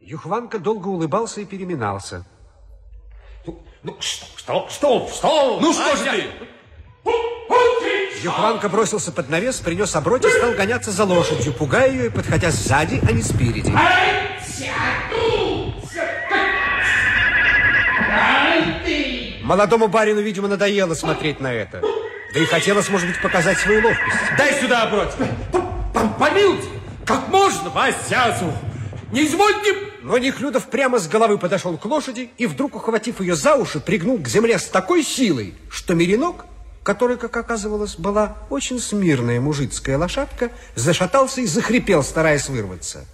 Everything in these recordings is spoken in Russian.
Юхванка долго улыбался и переминался. Ну, ну что, что, что? Ну что же ты? Юхванка бросился под навес, принес оброть и стал гоняться за лошадью, пугая ее и подходя сзади, а не спереди. Молодому барину, видимо, надоело смотреть на это. Да и хотелось, может быть, показать свою ловкость. Дай сюда оброть. Помилуйте, как можно, Васязу? Не извольте... Но Нехлюдов прямо с головы подошел к лошади и, вдруг ухватив ее за уши, пригнул к земле с такой силой, что Меринок, который, как оказывалось, была очень смирная мужицкая лошадка, зашатался и захрипел, стараясь вырваться.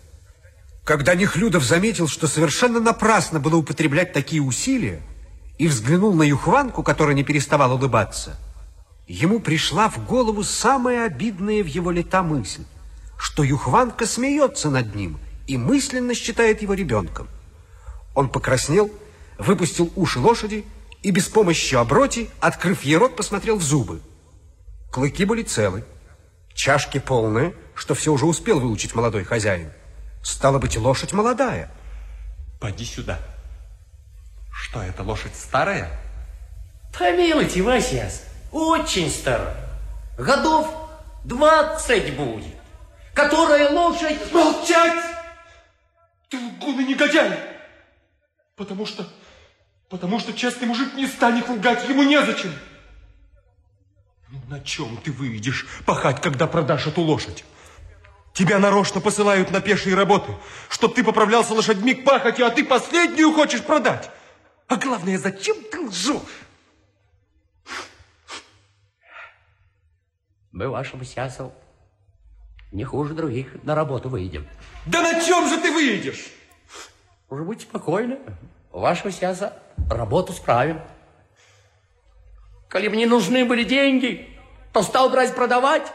Когда Нехлюдов заметил, что совершенно напрасно было употреблять такие усилия, и взглянул на Юхванку, которая не переставала улыбаться, ему пришла в голову самая обидная в его лета мысль, что Юхванка смеется над ним и мысленно считает его ребенком. Он покраснел, выпустил уши лошади и без помощи оброти, открыв ей рот, посмотрел в зубы. Клыки были целы, чашки полные, что все уже успел выучить молодой хозяин. Стало быть, лошадь молодая. Поди сюда. Что, это лошадь старая? Помилуйте, Васяс, очень старая. Годов двадцать будет. Которая лошадь... Молчать! Ты лгун и негодяй! Потому что... Потому что честный мужик не станет лгать, ему незачем. Ну, на чем ты выйдешь пахать, когда продашь эту лошадь? Тебя нарочно посылают на пешие работы, чтоб ты поправлялся лошадьми к пахоте, а ты последнюю хочешь продать. А главное, зачем ты лжешь? Мы вашему сясу не хуже других на работу выйдем. Да на чем же ты выйдешь? Уже будьте спокойны. Вашего сяса работу справим. Коли мне нужны были деньги, то стал брать продавать.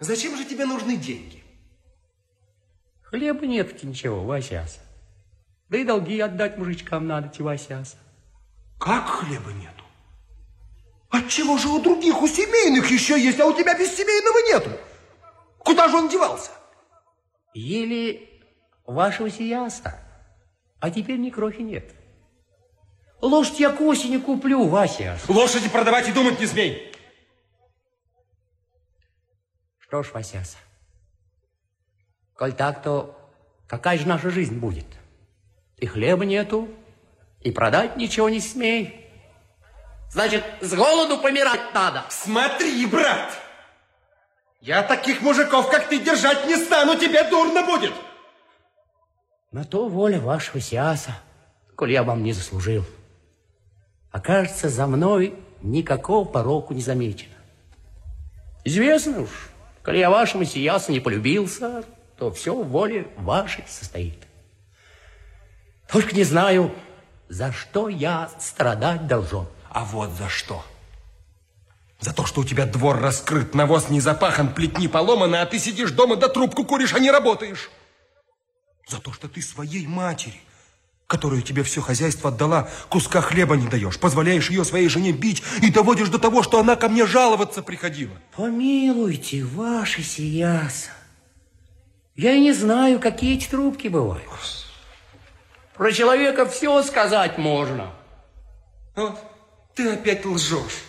Зачем же тебе нужны деньги? Хлеба нет ничего, Васяса. Да и долги отдать мужичкам надо, Васяса. Как хлеба нету? Отчего же у других, у семейных еще есть, а у тебя без семейного нету? Куда же он девался? Еле вашего сияса, а теперь ни крохи нет. Лошадь я к осени куплю, Вася. Лошади продавать и думать не смей. Что ж, Васяса, коль так, то какая же наша жизнь будет? И хлеба нету, и продать ничего не смей. Значит, с голоду помирать надо. Смотри, брат, я таких мужиков, как ты, держать не стану, тебе дурно будет. На то воля вашего сиаса, коль я вам не заслужил. Окажется, за мной никакого пороку не замечено. Известно уж, коли я вашему сиясу не полюбился, то все в воле вашей состоит. Только не знаю, за что я страдать должен. А вот за что. За то, что у тебя двор раскрыт, навоз не запахан, плетни поломаны, а ты сидишь дома да трубку куришь, а не работаешь. За то, что ты своей матери, которую тебе все хозяйство отдала, куска хлеба не даешь, позволяешь ее своей жене бить и доводишь до того, что она ко мне жаловаться приходила. Помилуйте, ваши сияса. Я и не знаю, какие эти трубки бывают. Про человека все сказать можно. Вот, ты опять лжешь.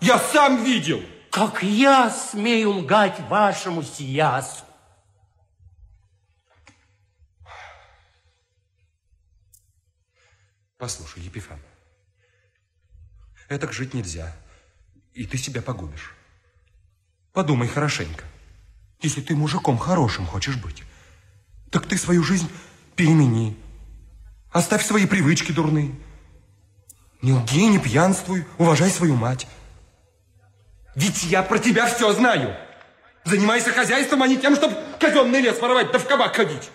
Я сам видел. Как я смею лгать вашему сиясу? Послушай, Епифан, так жить нельзя, и ты себя погубишь. Подумай хорошенько. Если ты мужиком хорошим хочешь быть, так ты свою жизнь перемени. Оставь свои привычки дурные. Не лги, не пьянствуй, уважай свою мать. Ведь я про тебя все знаю. Занимайся хозяйством, а не тем, чтобы казенный лес воровать да в кабак ходить.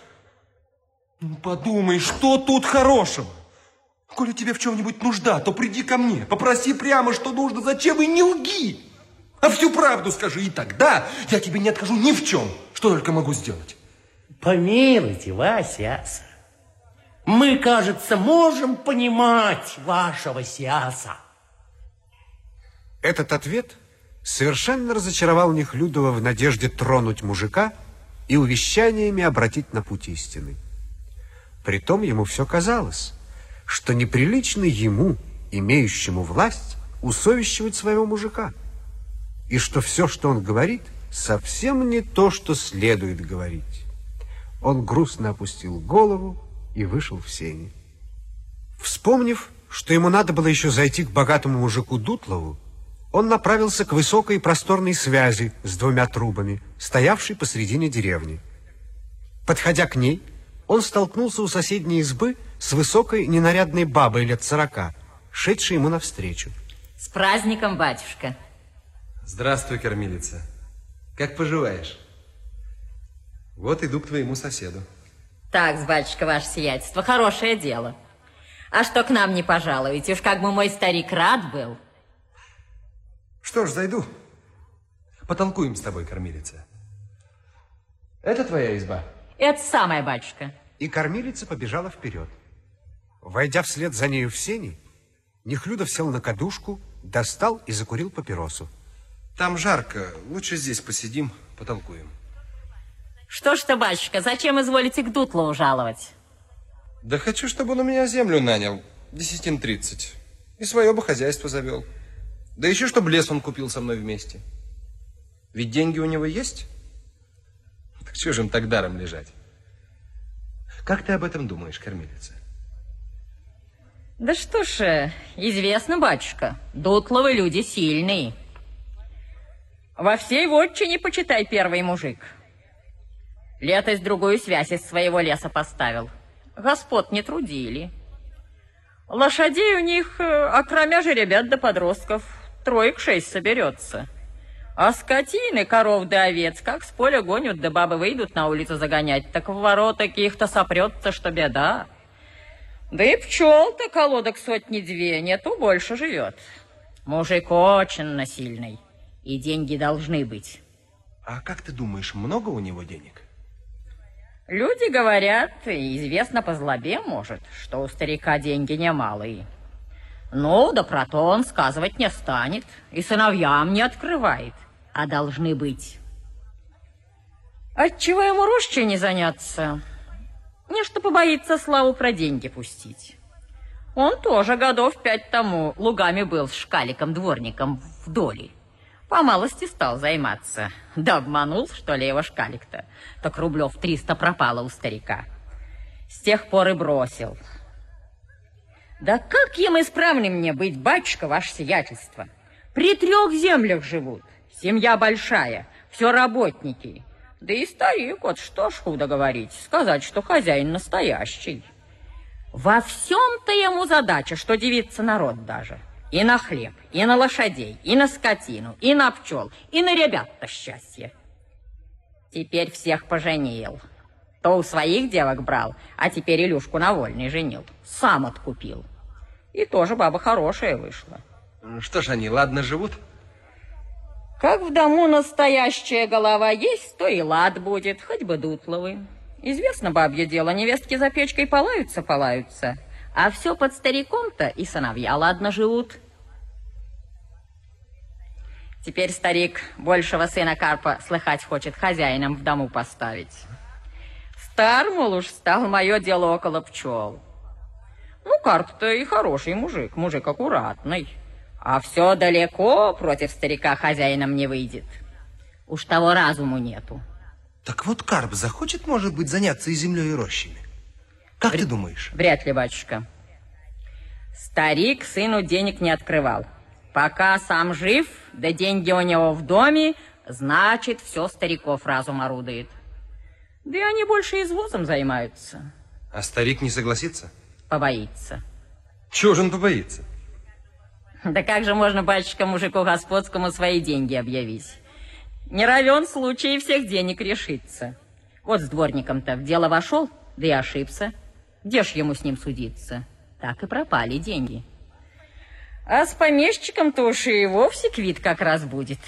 Ну, подумай, что тут хорошего? Коли тебе в чем-нибудь нужда, то приди ко мне, попроси прямо, что нужно, зачем, и не лги. А всю правду скажи, и тогда я тебе не откажу ни в чем, что только могу сделать. Помилуйте, Вася, мы, кажется, можем понимать вашего сиаса. Этот ответ совершенно разочаровал Нехлюдова в надежде тронуть мужика и увещаниями обратить на путь истины. Притом ему все казалось, что неприлично ему, имеющему власть, усовещивать своего мужика, и что все, что он говорит, совсем не то, что следует говорить. Он грустно опустил голову и вышел в сени. Вспомнив, что ему надо было еще зайти к богатому мужику Дутлову, он направился к высокой и просторной связи с двумя трубами, стоявшей посредине деревни. Подходя к ней, он столкнулся у соседней избы с высокой ненарядной бабой лет сорока, шедшей ему навстречу. С праздником, батюшка. Здравствуй, кормилица. Как поживаешь? Вот иду к твоему соседу. Так, батюшка, ваше сиятельство, хорошее дело. А что к нам не пожалуете? Уж как бы мой старик рад был. Что ж, зайду. Потолкуем с тобой, кормилица. Это твоя изба? Это самая, батюшка. И кормилица побежала вперед. Войдя вслед за нею в сени, Нехлюдов сел на кадушку, достал и закурил папиросу. Там жарко. Лучше здесь посидим, потолкуем. Что ж ты, батюшка, зачем изволите к Дутлову жаловать? Да хочу, чтобы он у меня землю нанял. Десятин тридцать. И свое бы хозяйство завел. Да еще, чтобы лес он купил со мной вместе. Ведь деньги у него есть? Так чего же им так даром лежать? Как ты об этом думаешь, кормилица? Да что ж, э, известно, батюшка, Дутловы люди сильные. Во всей вотчине, почитай, первый мужик. Летость другую связь из своего леса поставил. Господ не трудили. Лошадей у них, э, окромя же ребят до подростков, троек-шесть соберется. А скотины, коров да овец, как с поля гонят, да бабы выйдут на улицу загонять, так в ворота каких-то сопрется, что беда. Да и пчел-то колодок сотни-две, нету больше живет. Мужик очень насильный, и деньги должны быть. А как ты думаешь, много у него денег? Люди говорят, и известно по злобе, может, что у старика деньги немалые. Ну, да про то он сказывать не станет, и сыновьям не открывает, а должны быть. Отчего ему рощей не заняться? Не что побоится славу про деньги пустить. Он тоже годов пять тому лугами был с шкаликом-дворником в доле. По малости стал займаться. Да обманул, что ли, его шкалик-то. Так рублев триста пропало у старика. С тех пор и бросил. Да как им исправным мне быть, батюшка, ваше сиятельство? При трех землях живут, семья большая, все работники. Да и старик, вот что ж худо говорить, сказать, что хозяин настоящий. Во всем-то ему задача, что девиться народ даже. И на хлеб, и на лошадей, и на скотину, и на пчел, и на ребят-то счастье. Теперь всех поженил. То у своих девок брал, а теперь Илюшку на вольный женил. Сам откупил. И тоже баба хорошая вышла. Что ж они, ладно живут? Как в дому настоящая голова есть, то и лад будет, хоть бы дутловый. Известно бабье дело, невестки за печкой полаются-полаются. А все под стариком-то и сыновья ладно живут. Теперь старик большего сына Карпа слыхать хочет хозяином в дому поставить. Стар, мол, уж стал мое дело около пчел. Карп-то и хороший мужик, мужик аккуратный. А все далеко против старика хозяином не выйдет. Уж того разуму нету. Так вот Карп захочет, может быть, заняться и землей, и рощами. Как Вряд- ты думаешь? Вряд ли, батюшка. Старик сыну денег не открывал. Пока сам жив, да деньги у него в доме, значит, все стариков разум орудует. Да и они больше извозом займаются. А старик не согласится? Побоится. Чего же он побоится? Да как же можно, батюшка, мужику господскому свои деньги объявить? Не равен случай всех денег решиться. Вот с дворником-то в дело вошел, да и ошибся. Где ж ему с ним судиться? Так и пропали деньги. А с помещиком-то уж и вовсе квит как раз будет.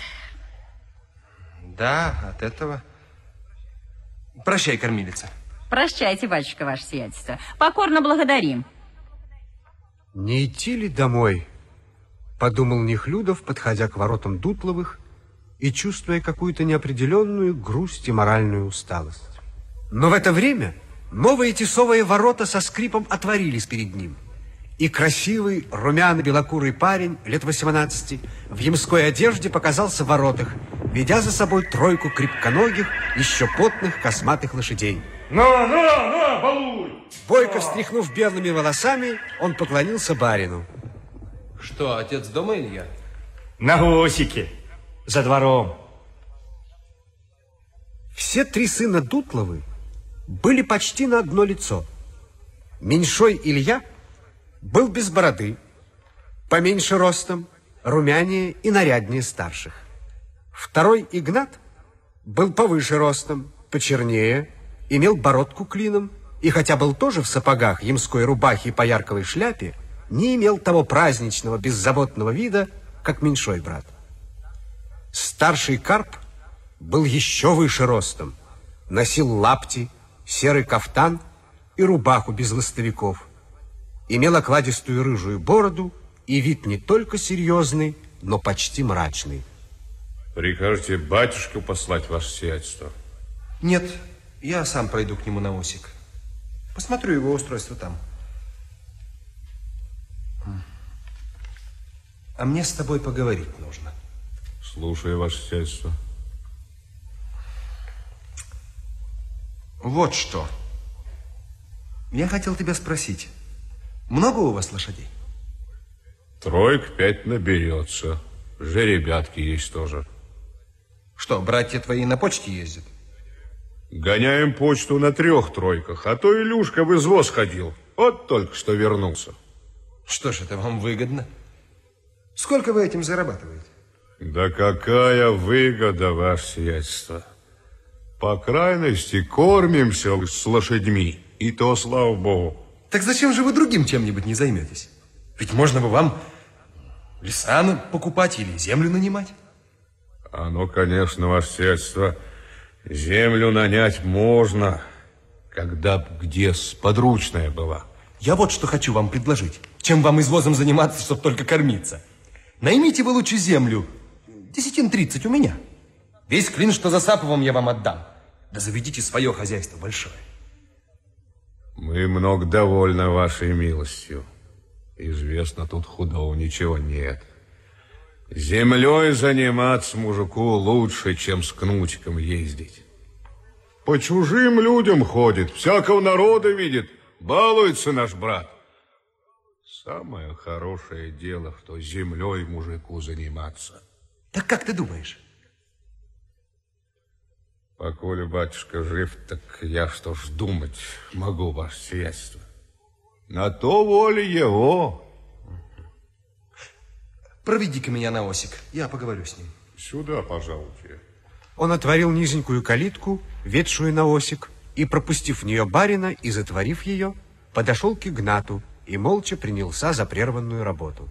Да, от этого... Прощай, кормилица. Прощайте, батюшка, ваше сиятельство. Покорно благодарим. Не идти ли домой? Подумал Нехлюдов, подходя к воротам Дутловых и чувствуя какую-то неопределенную грусть и моральную усталость. Но в это время Новые тесовые ворота со скрипом отворились перед ним. И красивый, румяный, белокурый парень лет 18 в ямской одежде показался в воротах, ведя за собой тройку крепконогих, еще потных, косматых лошадей. На, на, на, балуй! Бойко встряхнув белыми волосами, он поклонился барину. Что, отец дома, Илья? На гусике, за двором. Все три сына Дутловы были почти на одно лицо. Меньшой Илья был без бороды, поменьше ростом, румянее и наряднее старших. Второй Игнат был повыше ростом, почернее, имел бородку клином, и хотя был тоже в сапогах, ямской рубахе и поярковой шляпе, не имел того праздничного, беззаботного вида, как меньшой брат. Старший Карп был еще выше ростом, носил лапти, серый кафтан и рубаху без ластовиков, имел окладистую рыжую бороду и вид не только серьезный, но почти мрачный. Прикажете батюшку послать ваше сиятельство? Нет, я сам пройду к нему на осик. Посмотрю его устройство там. А мне с тобой поговорить нужно. Слушаю, ваше сиятельство. Вот что. Я хотел тебя спросить. Много у вас лошадей? Троек пять наберется. Жеребятки есть тоже. Что, братья твои на почте ездят? Гоняем почту на трех тройках, а то Илюшка в извоз ходил. Вот только что вернулся. Что ж, это вам выгодно? Сколько вы этим зарабатываете? Да какая выгода, ваше сиятельство. По крайности, кормимся с лошадьми, и то, слава богу. Так зачем же вы другим чем-нибудь не займетесь? Ведь можно бы вам леса покупать или землю нанимать. Оно, конечно, ваше сиятельство, землю нанять можно, когда б где подручная была. Я вот что хочу вам предложить. Чем вам извозом заниматься, чтобы только кормиться? Наймите вы лучше землю. Десятин тридцать у меня. Весь клин, что за Саповым, я вам отдам. Да заведите свое хозяйство большое. Мы много довольны вашей милостью. Известно, тут худого ничего нет. Землей заниматься мужику лучше, чем с кнутиком ездить. По чужим людям ходит, всякого народа видит, балуется наш брат. Самое хорошее дело, что землей мужику заниматься. Так как ты думаешь? Поколе батюшка жив, так я что ж думать могу, ваше сиятельство. На то воля его. Проведи-ка меня на осик, я поговорю с ним. Сюда, пожалуйте. Он отворил низенькую калитку, ведшую на осик, и, пропустив в нее барина и затворив ее, подошел к Игнату и молча принялся за прерванную работу.